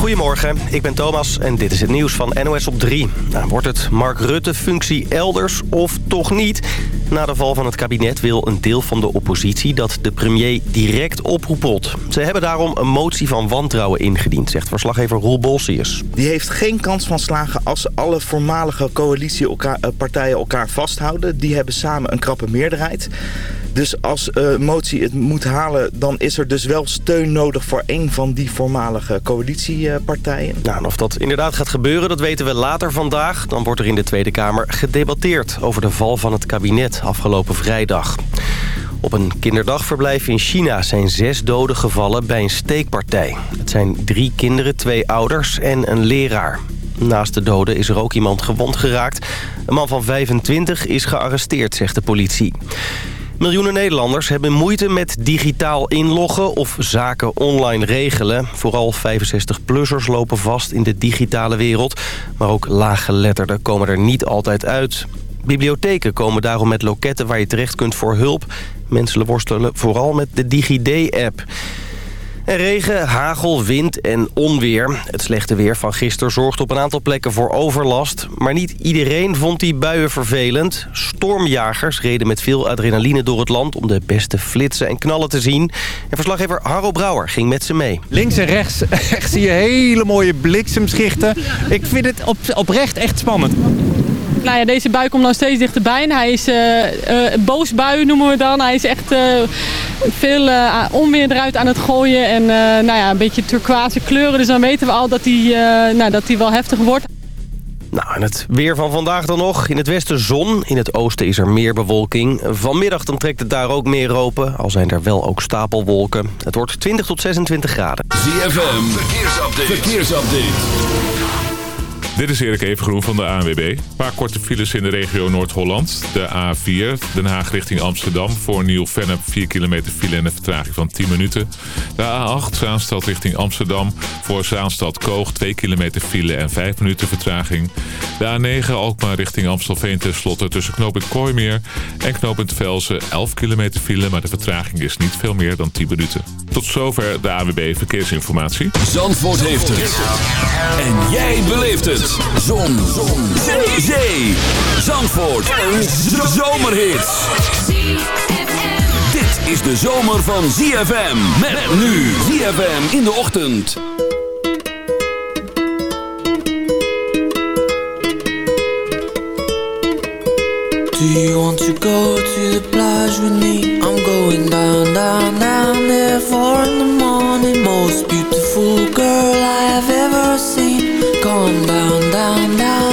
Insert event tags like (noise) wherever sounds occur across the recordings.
Goedemorgen, ik ben Thomas en dit is het nieuws van NOS op 3. Nou, wordt het Mark Rutte-functie elders of toch niet? Na de val van het kabinet wil een deel van de oppositie dat de premier direct oproepelt. Ze hebben daarom een motie van wantrouwen ingediend, zegt verslaggever Roel Bolsius. Die heeft geen kans van slagen als alle voormalige coalitiepartijen elkaar vasthouden. Die hebben samen een krappe meerderheid. Dus als uh, motie het moet halen, dan is er dus wel steun nodig voor een van die voormalige coalitiepartijen. Nou, en of dat inderdaad gaat gebeuren, dat weten we later vandaag. Dan wordt er in de Tweede Kamer gedebatteerd over de val van het kabinet afgelopen vrijdag. Op een kinderdagverblijf in China zijn zes doden gevallen bij een steekpartij. Het zijn drie kinderen, twee ouders en een leraar. Naast de doden is er ook iemand gewond geraakt. Een man van 25 is gearresteerd, zegt de politie. Miljoenen Nederlanders hebben moeite met digitaal inloggen of zaken online regelen. Vooral 65-plussers lopen vast in de digitale wereld. Maar ook laaggeletterden komen er niet altijd uit. Bibliotheken komen daarom met loketten waar je terecht kunt voor hulp. Mensen worstelen vooral met de DigiD-app. En regen, hagel, wind en onweer. Het slechte weer van gisteren zorgt op een aantal plekken voor overlast. Maar niet iedereen vond die buien vervelend. Stormjagers reden met veel adrenaline door het land... om de beste flitsen en knallen te zien. En verslaggever Harro Brouwer ging met ze mee. Links en rechts (laughs) echt zie je hele mooie bliksemschichten. Ik vind het op, oprecht echt spannend. Nou ja, deze bui komt dan steeds dichterbij. En hij is uh, boosbui noemen we dan. Hij is echt veel onweer eruit aan het gooien. En nou ja, een beetje turquoise kleuren. Dus dan weten we al dat hij nou, dat wel heftig wordt. Nou, en het weer van vandaag dan nog. In het westen zon, in het oosten is er meer bewolking. Vanmiddag dan trekt het daar ook meer open, al zijn er wel ook stapelwolken. Het wordt 20 tot 26 graden. ZFM, verkeersupdate. verkeersupdate. Dit is Erik Evengroen van de ANWB. Een paar korte files in de regio Noord-Holland. De A4, Den Haag richting Amsterdam. Voor Nieuw-Vennep 4 kilometer file en een vertraging van 10 minuten. De A8, Zaanstad richting Amsterdam. Voor Zaanstad-Koog 2 kilometer file en 5 minuten vertraging. De A9, Alkmaar richting Amstelveen tenslotte tussen knooppunt Kooimeer en knooppunt Velsen 11 kilometer file. Maar de vertraging is niet veel meer dan 10 minuten. Tot zover de ANWB Verkeersinformatie. Zandvoort heeft het. En jij beleeft het. Zon. Zon. Zee. Zee. Zandvoort. Een zomerhit. Dit is de zomer van ZFM. Met nu ZFM in de ochtend. Do you want to go to the plage with me? I'm going down, down, down there Four in the morning Most beautiful girl I have ever seen Come down, down, down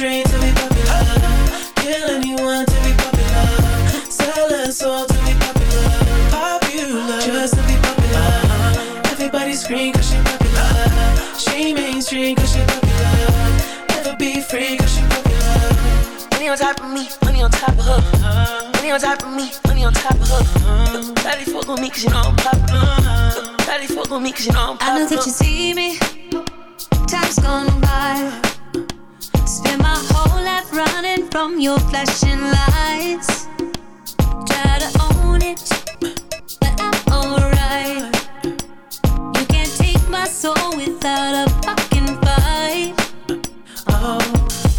dream to be popular. Kill anyone to be popular. Sell her soul to be popular. Popular, just to be popular. Everybody scream cause she popular. She mainstream cause she popular. Never be free cause she popular. Money on top of me, money on top of her. Money on top of me, money on top of her. Daddy fuck with me cause you know I'm popular. Daddy fuck with me cause you know I'm popular. I know that you see me. Time's gone by. Running from your flashing lights. Try to own it, but I'm alright. You can't take my soul without a fucking fight. Oh,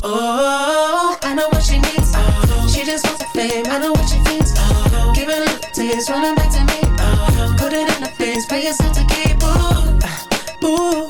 oh, I know what she needs. Oh, she just wants the fame. I know what she thinks. Oh, give a little taste, running back to me. Oh, put it in the face, pay yourself to keep. Ooh, ooh,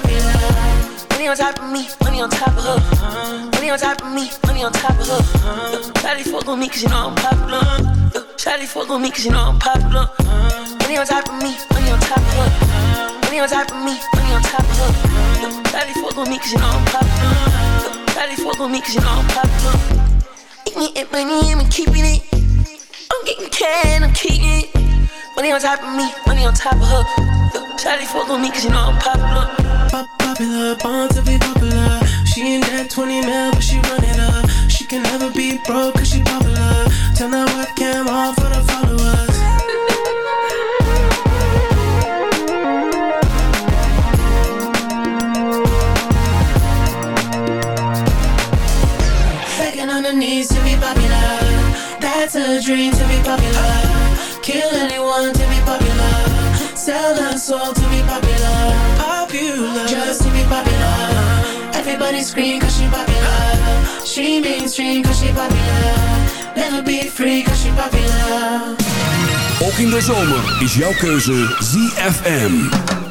On top of me, money on top of her. Money on top of me, money on top of her. Shawty fuck with me cause you know I'm popular. Shawty fuck with me cause you know I'm popular. Money on top of me, money on top of her. Money on top of me, money on top of her. Shawty fuck with me cause you know I'm popular. Shawty fuck with me cause you know I'm popular. Eat me and money, I'm keeping it. I'm getting can, I'm keeping it. Money on top of me, money on top of her. Shawty fuck with me cause you know I'm popular. Pop popular, born to be popular. She ain't that 20 mil, but she run it up. She can never be broke cause she Scream cause she popular. She mainstream cause she popular. Never be free cause she popular. Ook in de zomer is jouw keuze ZFM.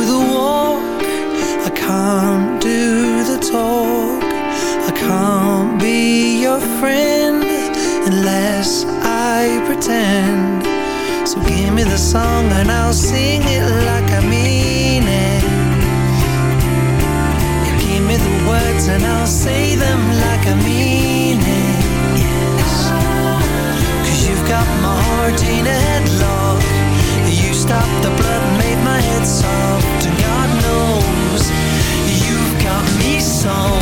I can't do the talk, I can't be your friend unless I pretend. So give me the song and I'll sing it like I mean it. You give me the words and I'll say them like I mean it. Yes. Cause you've got my heart in a headlock. You stopped the blood made my head soft me song.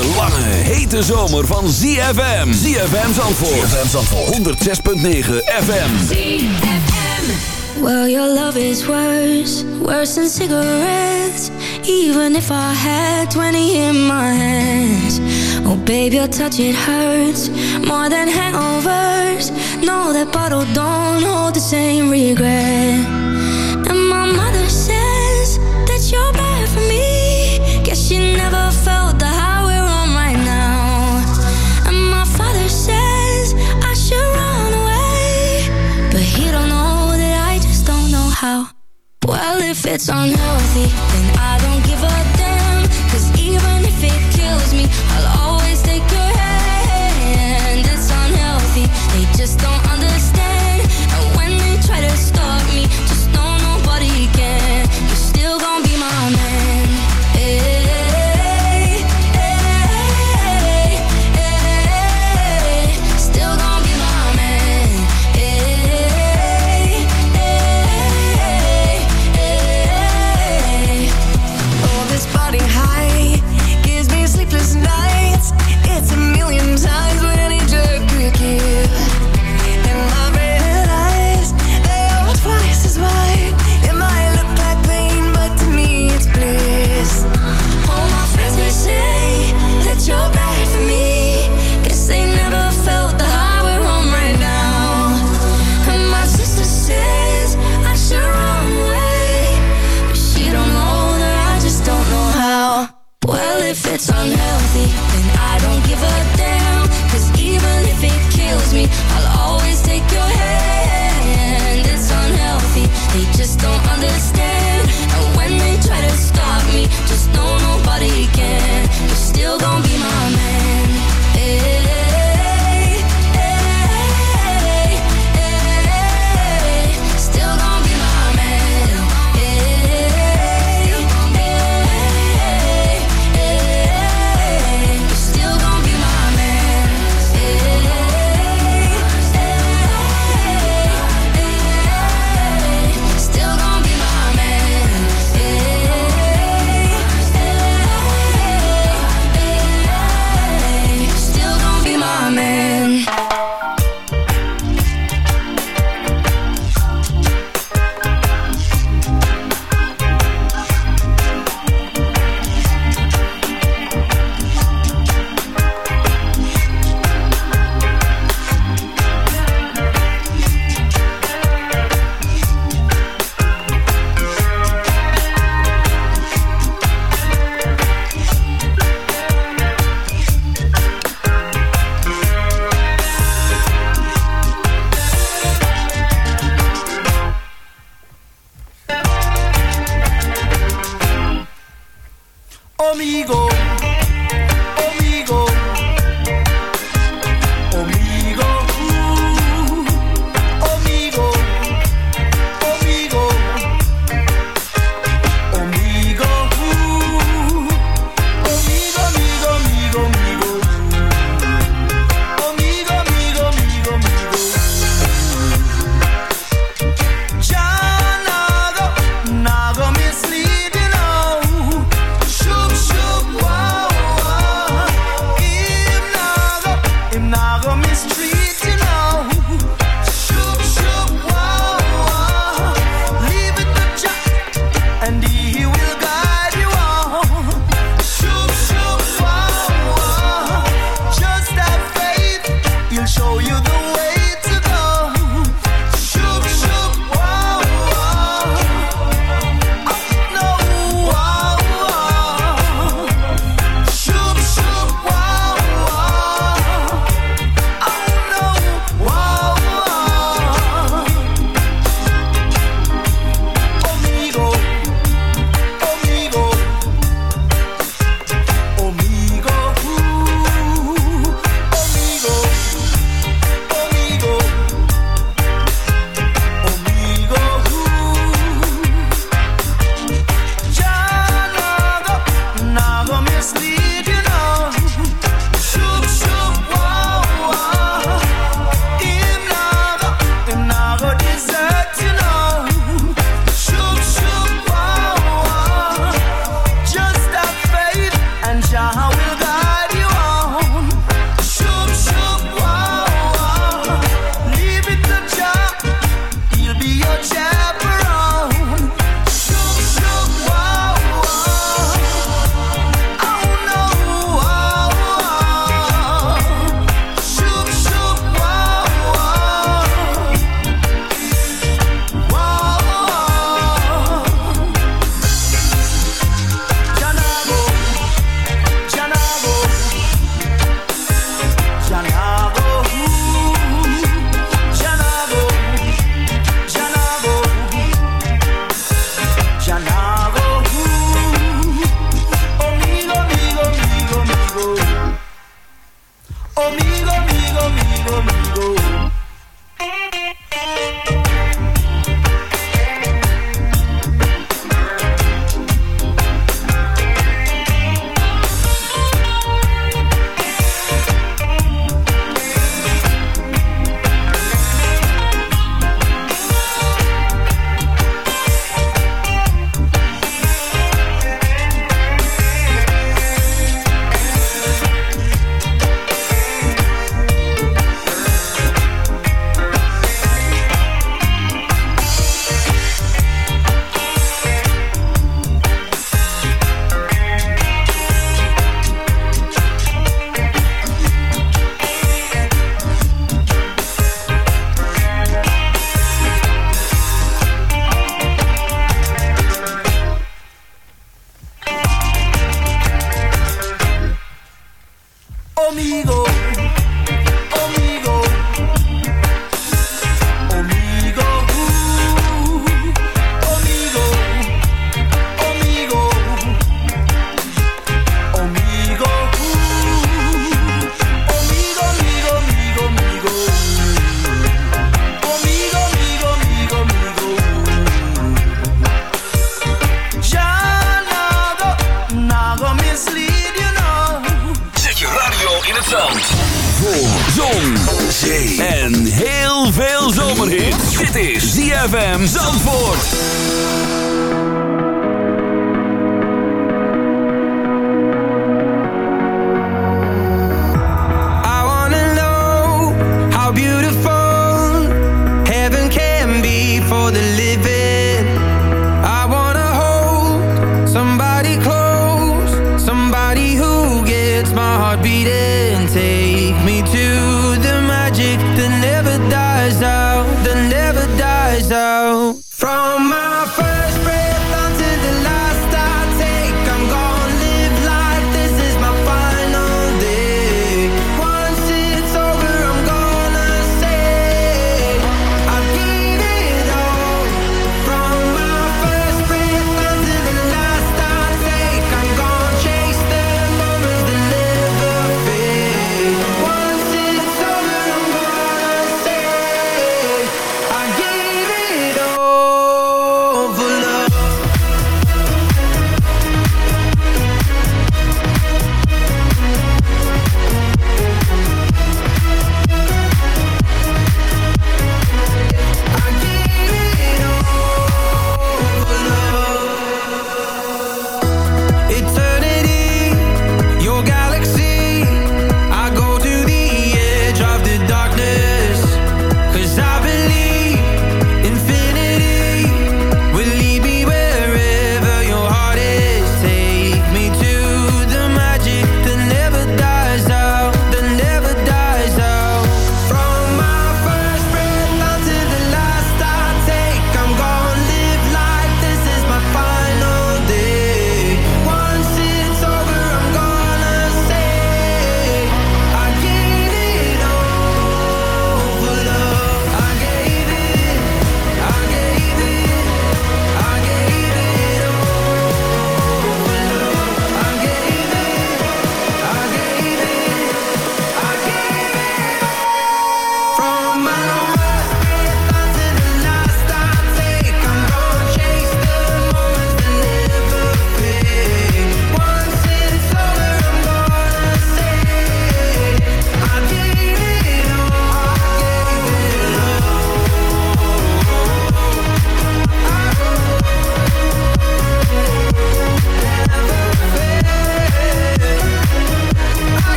de lange, hete zomer van ZFM. ZFM Zandvoort. ZFM Zandvoort. 106.9 FM. ZFM. Well, your love is worse. Worse than cigarettes. Even if I had 20 in my hands. Oh, baby, your touch, it hurts. More than hangovers. No, that bottle don't hold the same regret. it's unhealthy, then I don't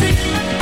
music.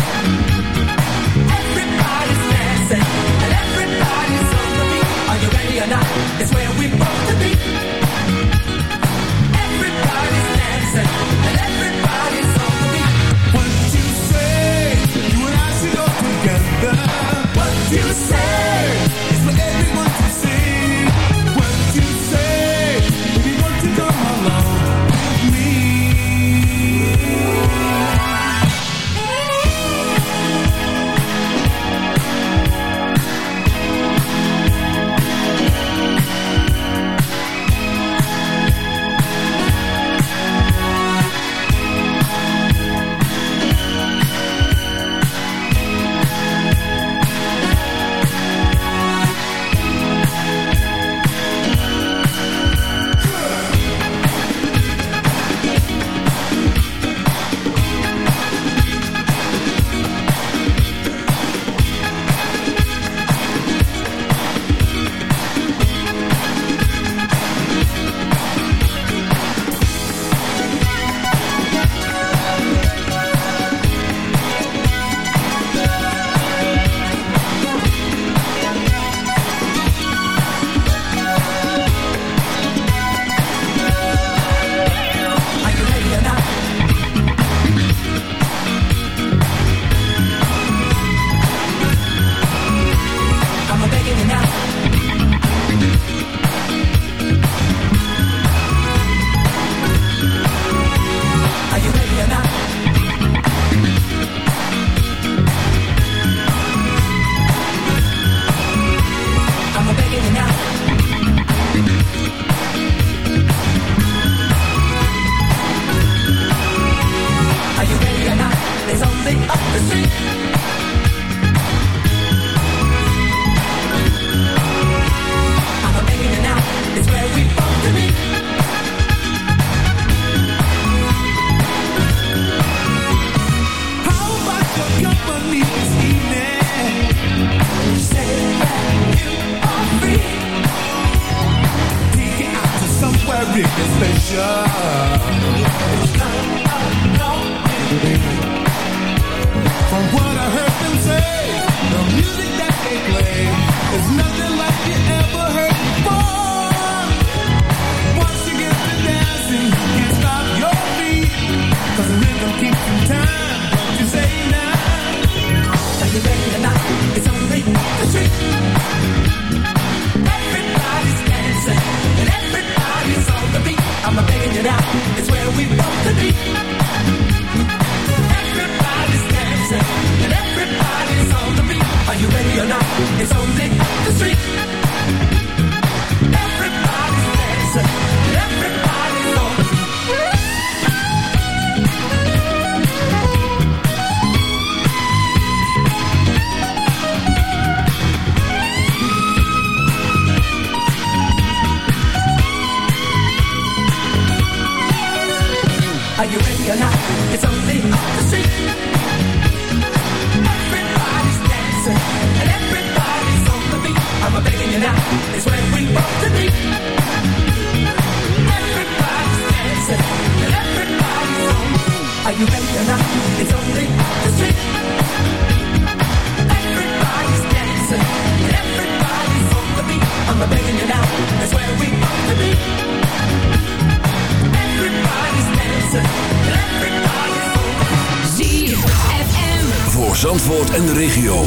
en de regio.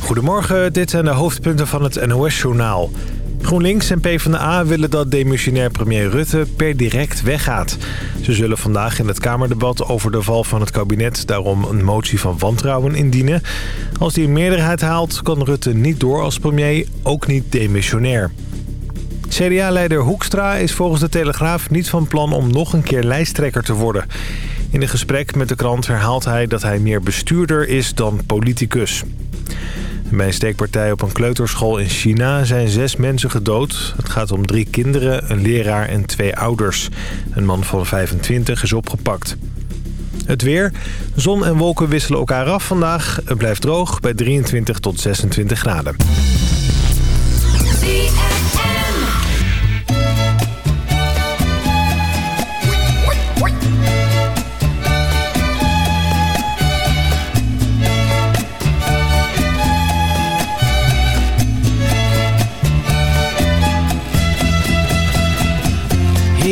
Goedemorgen, dit zijn de hoofdpunten van het NOS-journaal. GroenLinks en PvdA willen dat demissionair premier Rutte per direct weggaat. Ze zullen vandaag in het Kamerdebat over de val van het kabinet... daarom een motie van wantrouwen indienen. Als die een meerderheid haalt, kan Rutte niet door als premier, ook niet demissionair. CDA-leider Hoekstra is volgens de Telegraaf niet van plan om nog een keer lijsttrekker te worden. In een gesprek met de krant herhaalt hij dat hij meer bestuurder is dan politicus. Bij een steekpartij op een kleuterschool in China zijn zes mensen gedood. Het gaat om drie kinderen, een leraar en twee ouders. Een man van 25 is opgepakt. Het weer. Zon en wolken wisselen elkaar af vandaag. Het blijft droog bij 23 tot 26 graden.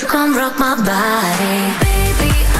you come rock my body, baby?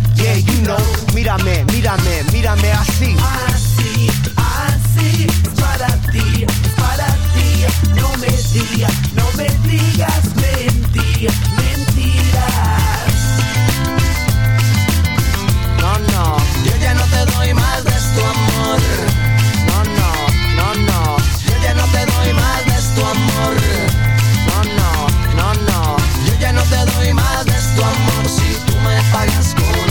yeah, you know. Mírame, mírame, mírame así. Así, así, es para ti, es para ti. No me digas, no me digas mentiras, mentiras. No, no, yo ya no te doy más de tu amor. No, no, no, no, yo ya no te doy más de tu amor. No, no, no, no, yo ya no te doy más de tu amor si tú me pagas con.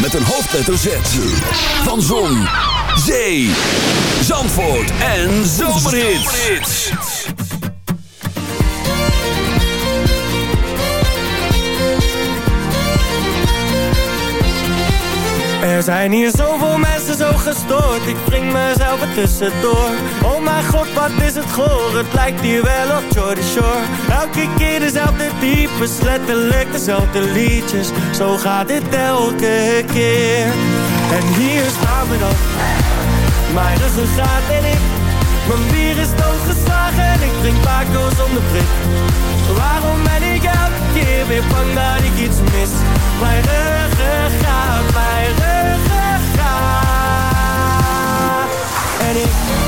Met een hoofdletter Z. Van Zon, Zee, Zandvoort en Zomerhits. Er zijn hier zoveel mensen zo gestoord Ik breng mezelf er tussendoor Oh mijn god, wat is het goor Het lijkt hier wel op Elke keer dezelfde types Letterlijk dezelfde liedjes. Zo gaat dit elke keer. En hier staan we dan. Mijn ruggengraat en ik. Mijn bier is doodgeslagen En ik drink Paco zonder prik. Waarom ben ik elke keer weer bang dat ik iets mis? Mijn ruggengraat, mijn ruggengraat. En ik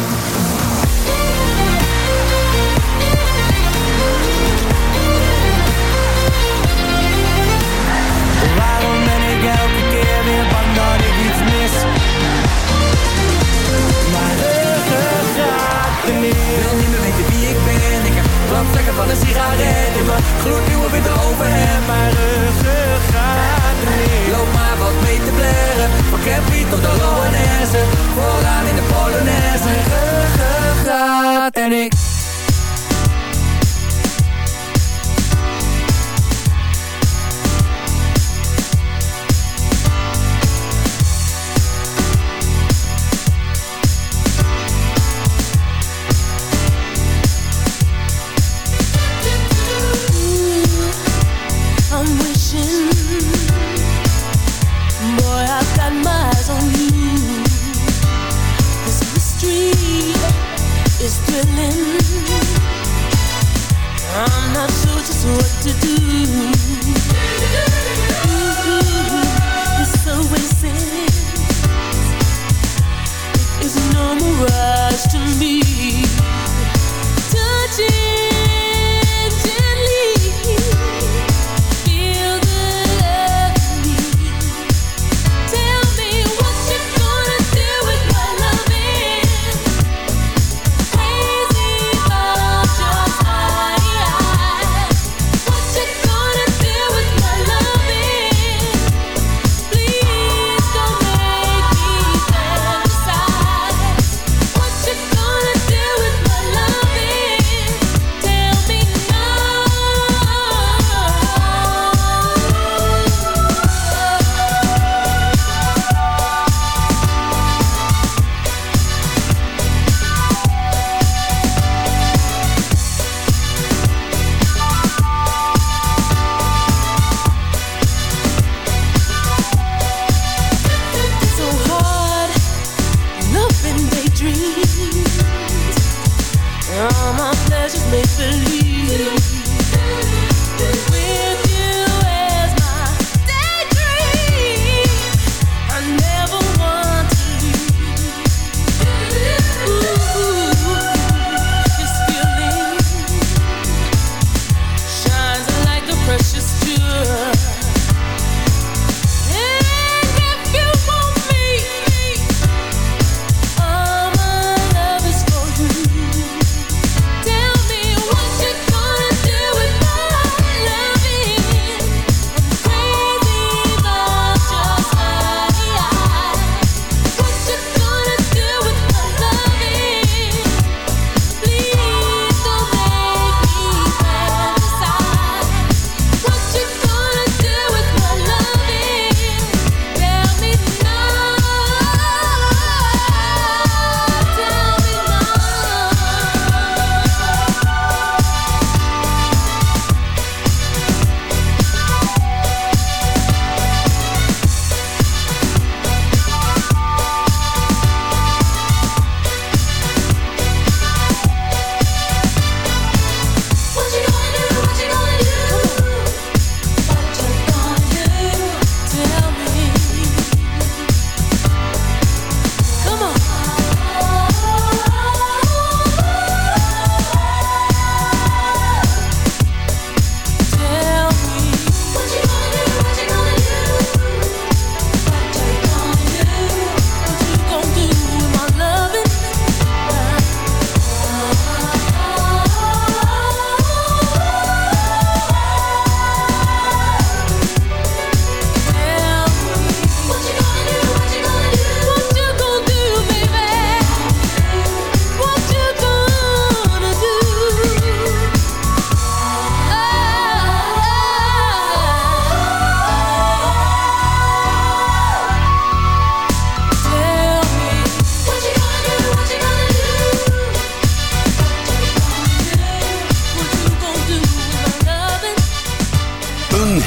Van een sigaret in mijn gloednieuwe witte overhemd. Mijn ruggengraat remix. Loop maar wat mee te blaren. Van Campy tot de Loanesse. Vooraan in de Polonaise. Mijn ruggengraat en ik.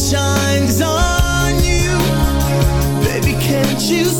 Shines on you. Baby, can't you